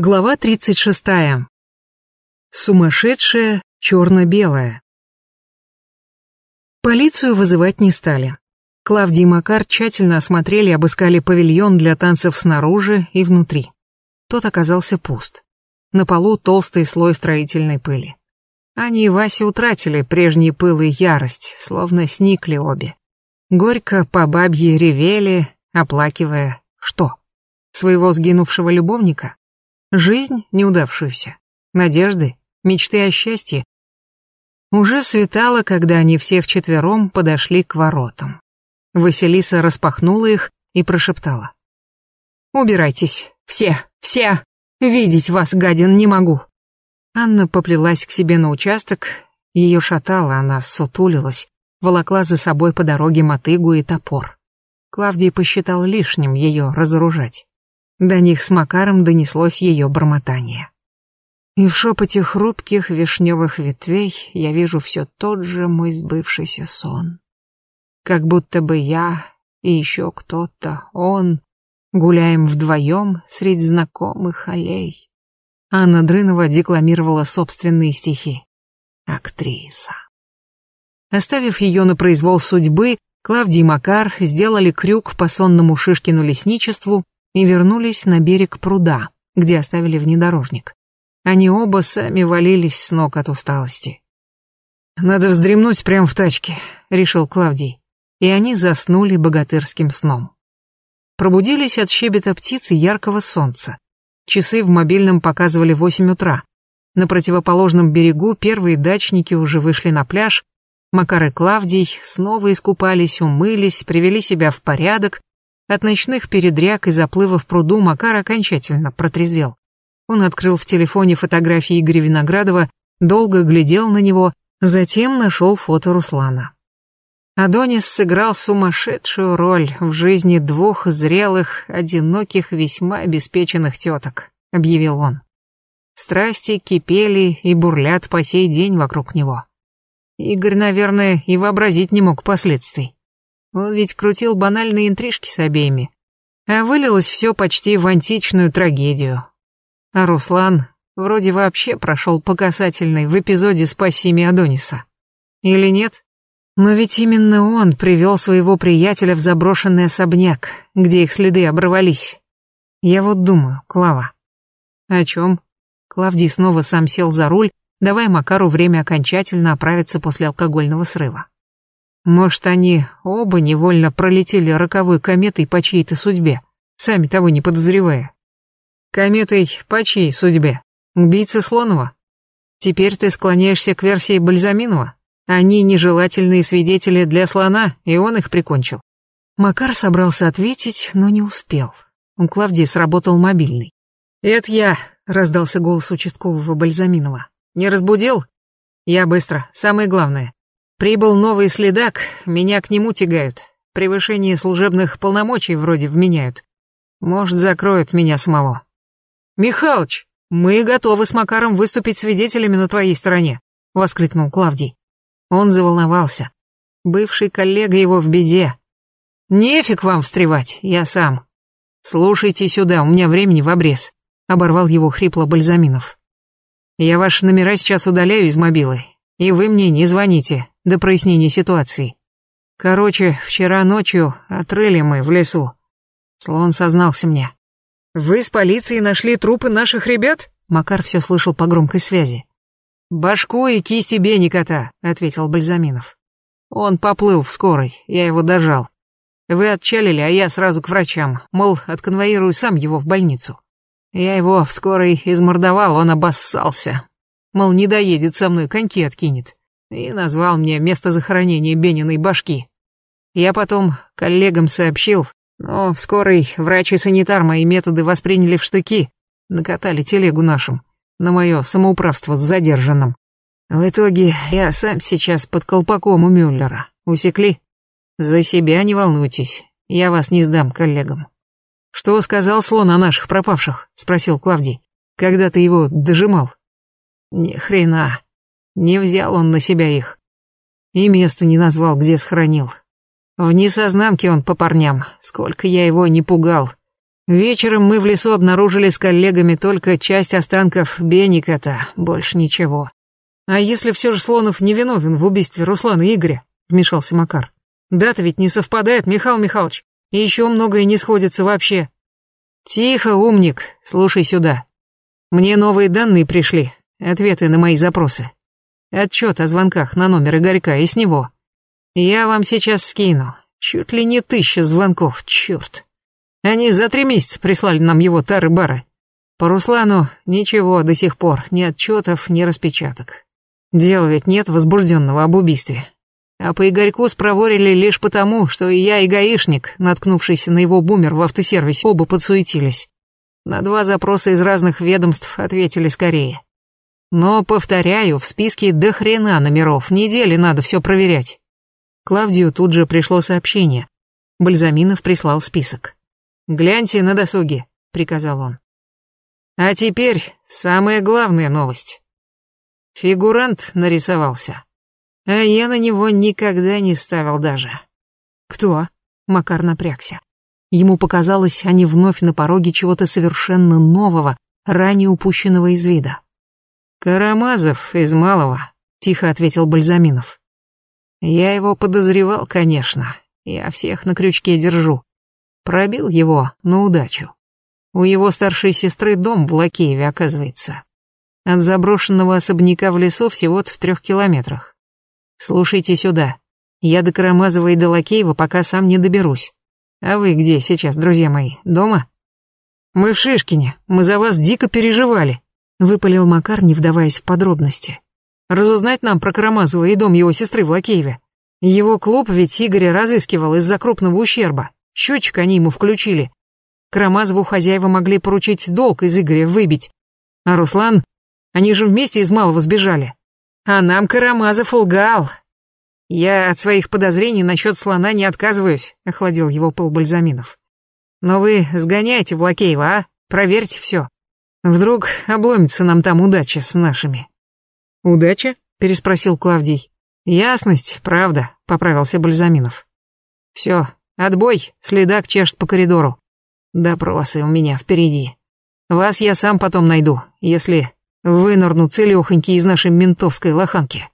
Глава 36. Сумасшедшая черно-белая. Полицию вызывать не стали. Клавдий и Макар тщательно осмотрели и обыскали павильон для танцев снаружи и внутри. Тот оказался пуст. На полу толстый слой строительной пыли. Они и Вася утратили прежний пыл и ярость, словно сникли обе. Горько по бабье ревели, оплакивая что? Своего сгинувшего любовника? Жизнь неудавшуюся, надежды, мечты о счастье. Уже светало, когда они все вчетвером подошли к воротам. Василиса распахнула их и прошептала. «Убирайтесь, все, все! Видеть вас, гадин, не могу!» Анна поплелась к себе на участок, ее шатало, она сутулилась, волокла за собой по дороге мотыгу и топор. Клавдий посчитал лишним ее разоружать. До них с Макаром донеслось ее бормотание. И в шепоте хрупких вишневых ветвей я вижу все тот же мой сбывшийся сон. Как будто бы я и еще кто-то, он, гуляем вдвоем среди знакомых аллей. Анна Дрынова декламировала собственные стихи. Актриса. Оставив ее на произвол судьбы, Клавдий и Макар сделали крюк по сонному Шишкину лесничеству и вернулись на берег пруда, где оставили внедорожник. Они оба сами валились с ног от усталости. «Надо вздремнуть прямо в тачке», — решил Клавдий. И они заснули богатырским сном. Пробудились от щебета птиц и яркого солнца. Часы в мобильном показывали восемь утра. На противоположном берегу первые дачники уже вышли на пляж. Макар и Клавдий снова искупались, умылись, привели себя в порядок от ночных передряг и заплыва в пруду Макар окончательно протрезвел. Он открыл в телефоне фотографии Игоря Виноградова, долго глядел на него, затем нашел фото Руслана. Адонис сыграл сумасшедшую роль в жизни двух зрелых, одиноких, весьма обеспеченных теток, объявил он. Страсти кипели и бурлят по сей день вокруг него. Игорь, наверное, и вообразить не мог последствий. Он ведь крутил банальные интрижки с обеими. А вылилось все почти в античную трагедию. А Руслан вроде вообще прошел по касательной в эпизоде «Спаси Адониса». Или нет? Но ведь именно он привел своего приятеля в заброшенный особняк, где их следы оборвались. Я вот думаю, Клава. О чем? Клавдий снова сам сел за руль, давая Макару время окончательно оправиться после алкогольного срыва. Может, они оба невольно пролетели роковой кометой по чьей-то судьбе, сами того не подозревая. Кометой по чьей судьбе? Убийцы Слонова? Теперь ты склоняешься к версии Бальзаминова? Они нежелательные свидетели для слона, и он их прикончил. Макар собрался ответить, но не успел. У Клавдии сработал мобильный. «Это я», — раздался голос участкового Бальзаминова. «Не разбудил?» «Я быстро, самое главное. Прибыл новый следак, меня к нему тягают. Превышение служебных полномочий вроде вменяют. Может, закроют меня самого. Михалыч, мы готовы с Макаром выступить свидетелями на твоей стороне, воскликнул Клавдий. Он заволновался. Бывший коллега его в беде. Нефиг вам встревать, я сам. Слушайте сюда, у меня времени в обрез, оборвал его хрипло Бальзаминов. Я ваши номера сейчас удаляю из мобилы, и вы мне не звоните, до прояснения ситуации. Короче, вчера ночью отрыли мы в лесу. Слон сознался мне. «Вы с полицией нашли трупы наших ребят?» Макар все слышал по громкой связи. «Башку и кисти Беникота», — ответил Бальзаминов. «Он поплыл в скорой, я его дожал. Вы отчалили, а я сразу к врачам, мол, отконвоирую сам его в больницу. Я его в скорой измордовал, он обоссался. Мол, не доедет со мной, коньки откинет и назвал мне место захоронения Бениной башки. Я потом коллегам сообщил, но в скорой врач и санитар мои методы восприняли в штыки, накатали телегу нашим, на мое самоуправство с задержанным. В итоге я сам сейчас под колпаком у Мюллера. Усекли? За себя не волнуйтесь, я вас не сдам коллегам. Что сказал слон о наших пропавших? Спросил Клавдий, когда ты его дожимал. Ни хрена. Не взял он на себя их. И место не назвал, где схоронил. В несознанке он по парням, сколько я его не пугал. Вечером мы в лесу обнаружили с коллегами только часть останков Беникета, больше ничего. А если все же Слонов не виновен в убийстве Руслана и Игоря? Вмешался Макар. Дата ведь не совпадает, Михаил Михайлович. И еще многое не сходится вообще. Тихо, умник, слушай сюда. Мне новые данные пришли, ответы на мои запросы. Отчет о звонках на номер Игорька и с него. Я вам сейчас скину. Чуть ли не тысяча звонков, черт. Они за три месяца прислали нам его тары-бары. По Руслану ничего до сих пор, ни отчетов, ни распечаток. Дела ведь нет возбужденного об убийстве. А по Игорьку спроворили лишь потому, что и я, и гаишник, наткнувшийся на его бумер в автосервисе, оба подсуетились. На два запроса из разных ведомств ответили скорее. Но, повторяю, в списке до хрена номеров, недели надо все проверять. Клавдию тут же пришло сообщение. Бальзаминов прислал список. «Гляньте на досуге», — приказал он. А теперь самая главная новость. Фигурант нарисовался. А я на него никогда не ставил даже. Кто? Макар напрягся. Ему показалось, они вновь на пороге чего-то совершенно нового, ранее упущенного из вида. «Карамазов из Малого», — тихо ответил Бальзаминов. «Я его подозревал, конечно. Я всех на крючке держу. Пробил его на удачу. У его старшей сестры дом в Лакееве, оказывается. От заброшенного особняка в лесу всего-то в трех километрах. Слушайте сюда. Я до Карамазова и до Лакеева пока сам не доберусь. А вы где сейчас, друзья мои, дома? Мы в Шишкине, мы за вас дико переживали, выпалил Макар, не вдаваясь в подробности. Разузнать нам про Карамазова и дом его сестры в Лакееве. Его клуб ведь Игоря разыскивал из-за крупного ущерба. Счетчик они ему включили. Карамазову хозяева могли поручить долг из Игоря выбить. А Руслан... Они же вместе из Малого сбежали. А нам Карамазов лгал. Я от своих подозрений насчет слона не отказываюсь, охладил его пыл Бальзаминов. Но вы сгоняйте в Лакеева, а? Проверьте все. Вдруг обломится нам там удача с нашими. Удача? переспросил Клавдий. Ясность, правда, поправился Бальзаминов. Все, Отбой, следак чешет по коридору. Допросы у меня впереди. Вас я сам потом найду, если вынырну целёхоньки из нашей ментовской лоханки.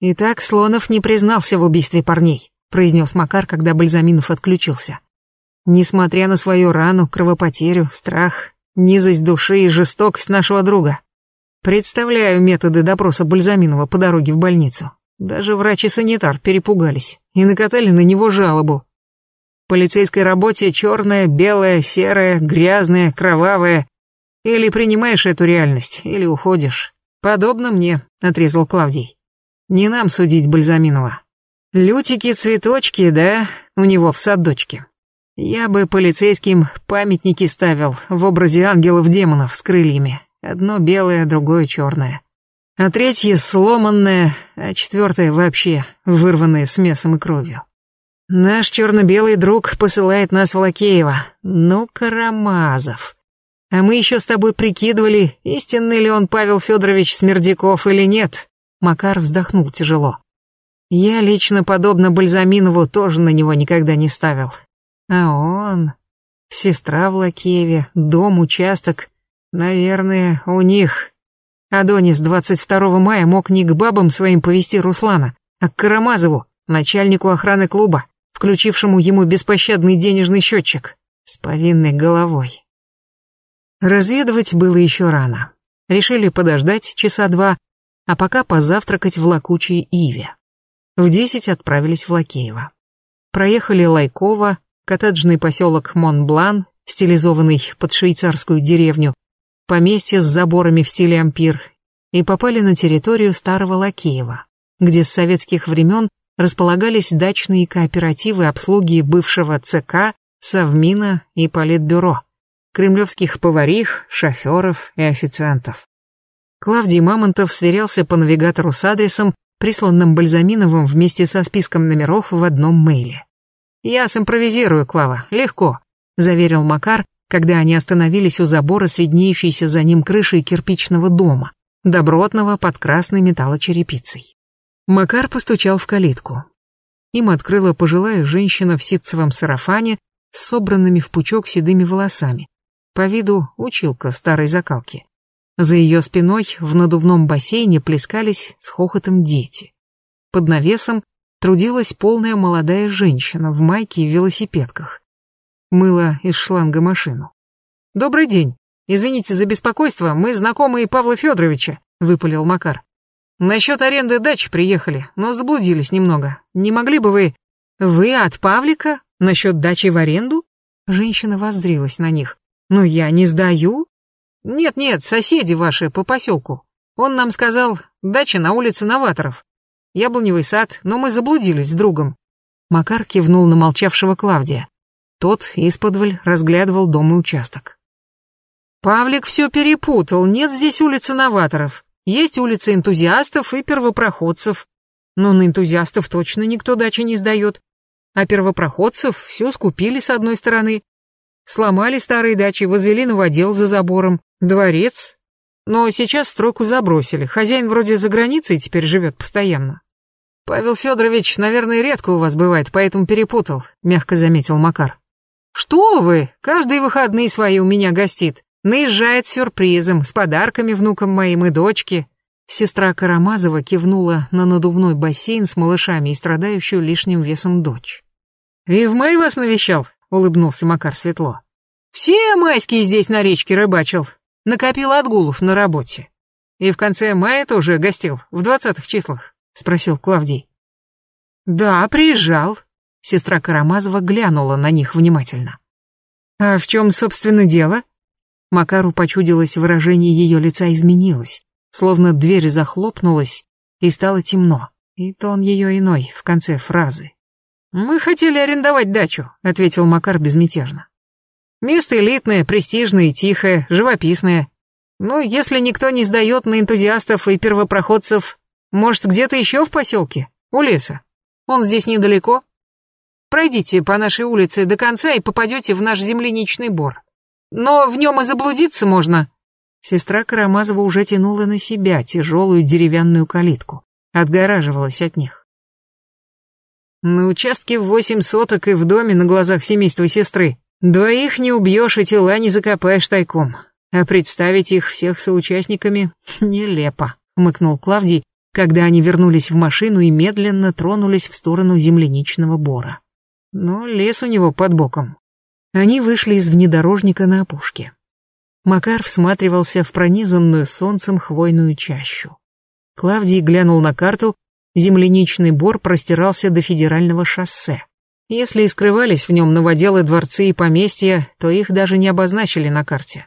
Итак, Слонов не признался в убийстве парней, произнес Макар, когда Бальзаминов отключился. Несмотря на свою рану, кровопотерю, страх, низость души и жестокость нашего друга. Представляю методы допроса Бальзаминова по дороге в больницу. Даже врач и санитар перепугались и накатали на него жалобу. В полицейской работе черное, белое, серое, грязное, кровавое. Или принимаешь эту реальность, или уходишь. Подобно мне, отрезал Клавдий. Не нам судить Бальзаминова. Лютики-цветочки, да, у него в садочке. Я бы полицейским памятники ставил в образе ангелов-демонов с крыльями. Одно белое, другое черное а третье сломанное, а четвертое вообще вырванное с мясом и кровью. Наш черно-белый друг посылает нас в Лакеево. Ну, Карамазов. А мы еще с тобой прикидывали, истинный ли он Павел Федорович Смердяков или нет. Макар вздохнул тяжело. Я лично, подобно Бальзаминову, тоже на него никогда не ставил. А он... Сестра в Лакееве, дом, участок. Наверное, у них Адонис 22 мая мог не к бабам своим повести Руслана, а к Карамазову, начальнику охраны клуба, включившему ему беспощадный денежный счетчик, с повинной головой. Разведывать было еще рано. Решили подождать часа два, а пока позавтракать в лакучей Иве. В десять отправились в Лакеево. Проехали Лайково, коттеджный поселок Монблан, стилизованный под швейцарскую деревню, поместье с заборами в стиле ампир, и попали на территорию Старого Лакеева, где с советских времен располагались дачные кооперативы обслуги бывшего ЦК, Совмина и Политбюро, кремлевских поварих, шоферов и официантов. Клавдий Мамонтов сверялся по навигатору с адресом, присланным Бальзаминовым вместе со списком номеров в одном мейле. «Я симпровизирую, Клава, легко», — заверил Макар, когда они остановились у забора с виднеющейся за ним крышей кирпичного дома, добротного под красной металлочерепицей. Макар постучал в калитку. Им открыла пожилая женщина в ситцевом сарафане с собранными в пучок седыми волосами. По виду училка старой закалки. За ее спиной в надувном бассейне плескались с хохотом дети. Под навесом трудилась полная молодая женщина в майке и велосипедках. Мыла из шланга машину. «Добрый день. Извините за беспокойство, мы знакомые Павла Федоровича», — выпалил Макар. «Насчет аренды дачи приехали, но заблудились немного. Не могли бы вы...» «Вы от Павлика? Насчет дачи в аренду?» Женщина воззрилась на них. «Но я не сдаю?» «Нет-нет, соседи ваши по поселку. Он нам сказал, дача на улице Новаторов. Яблоневый сад, но мы заблудились с другом». Макар кивнул на молчавшего Клавдия. Тот исподволь разглядывал дом и участок. «Павлик все перепутал, нет здесь улицы Новаторов. Есть улица энтузиастов и первопроходцев. Но на энтузиастов точно никто дачи не сдает. А первопроходцев все скупили с одной стороны. Сломали старые дачи, возвели новодел за забором, дворец. Но сейчас стройку забросили, хозяин вроде за границей теперь живет постоянно. «Павел Федорович, наверное, редко у вас бывает, поэтому перепутал», — мягко заметил Макар. «Что вы? Каждые выходные свои у меня гостит. Наезжает с сюрпризом, с подарками внукам моим и дочке». Сестра Карамазова кивнула на надувной бассейн с малышами и страдающую лишним весом дочь. «И в май вас навещал?» — улыбнулся Макар светло. «Все майские здесь на речке рыбачил. Накопил отгулов на работе. И в конце мая тоже гостил, в двадцатых числах?» — спросил Клавдий. «Да, приезжал». Сестра Карамазова глянула на них внимательно. «А в чем, собственно, дело?» Макару почудилось выражение ее лица изменилось, словно дверь захлопнулась и стало темно, и тон ее иной в конце фразы. «Мы хотели арендовать дачу», — ответил Макар безмятежно. «Место элитное, престижное, тихое, живописное. Ну, если никто не сдает на энтузиастов и первопроходцев, может, где-то еще в поселке, у леса. Он здесь недалеко. Пройдите по нашей улице до конца и попадете в наш земляничный бор. Но в нем и заблудиться можно». Сестра Карамазова уже тянула на себя тяжелую деревянную калитку, отгораживалась от них. На участке в восемь соток и в доме на глазах семейства сестры. Двоих не убьешь и тела не закопаешь тайком. А представить их всех соучастниками нелепо, хмыкнул Клавдий, когда они вернулись в машину и медленно тронулись в сторону земляничного бора. Но лес у него под боком. Они вышли из внедорожника на опушке. Макар всматривался в пронизанную солнцем хвойную чащу. Клавдий глянул на карту земляничный бор простирался до федерального шоссе. Если и скрывались в нем новоделы, дворцы и поместья, то их даже не обозначили на карте.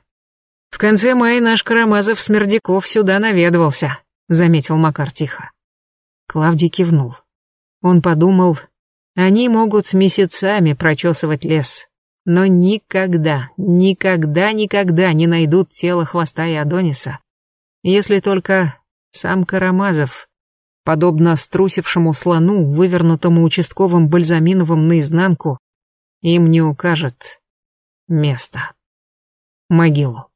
«В конце мая наш Карамазов Смердяков сюда наведывался», — заметил Макар тихо. Клавдий кивнул. Он подумал, они могут месяцами прочесывать лес, но никогда, никогда, никогда не найдут тело хвоста и Адониса, если только сам Карамазов подобно струсившему слону, вывернутому участковым бальзаминовым наизнанку, им не укажет место. Могилу.